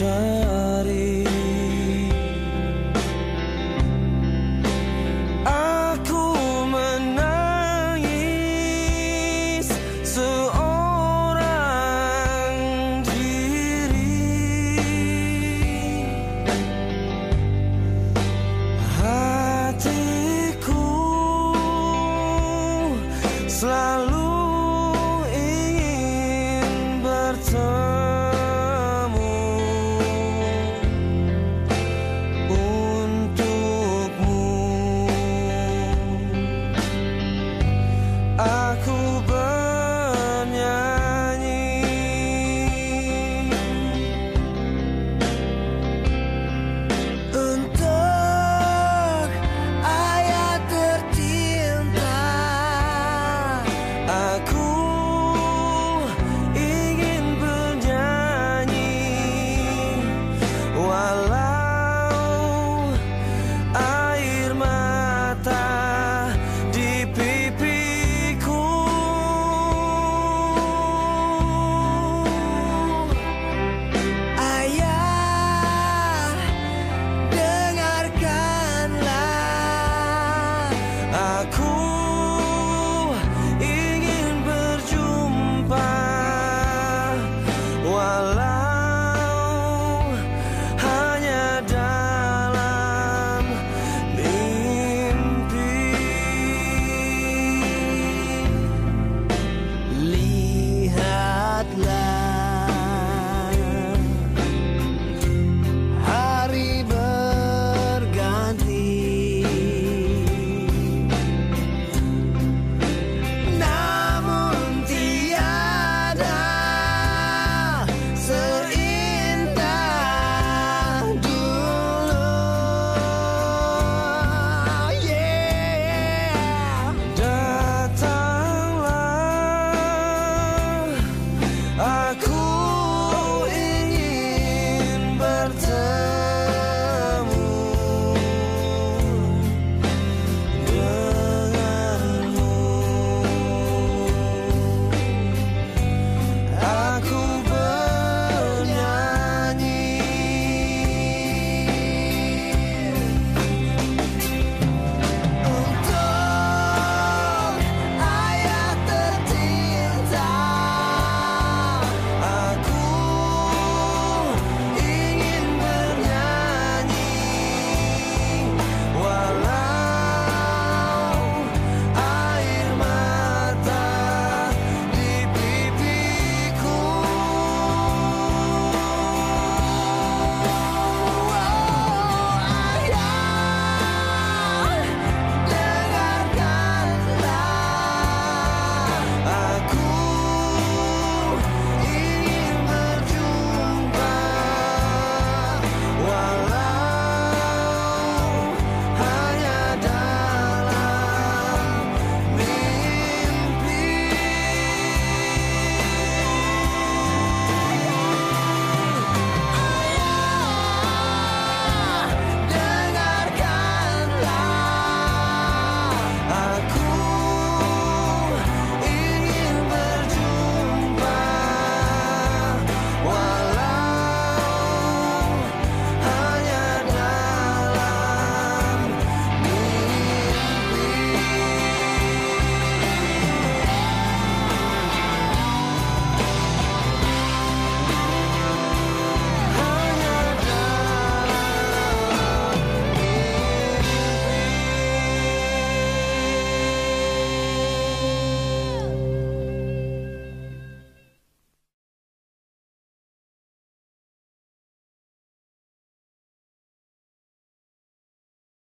cari Aku menangis seorang diri. Hatiku selalu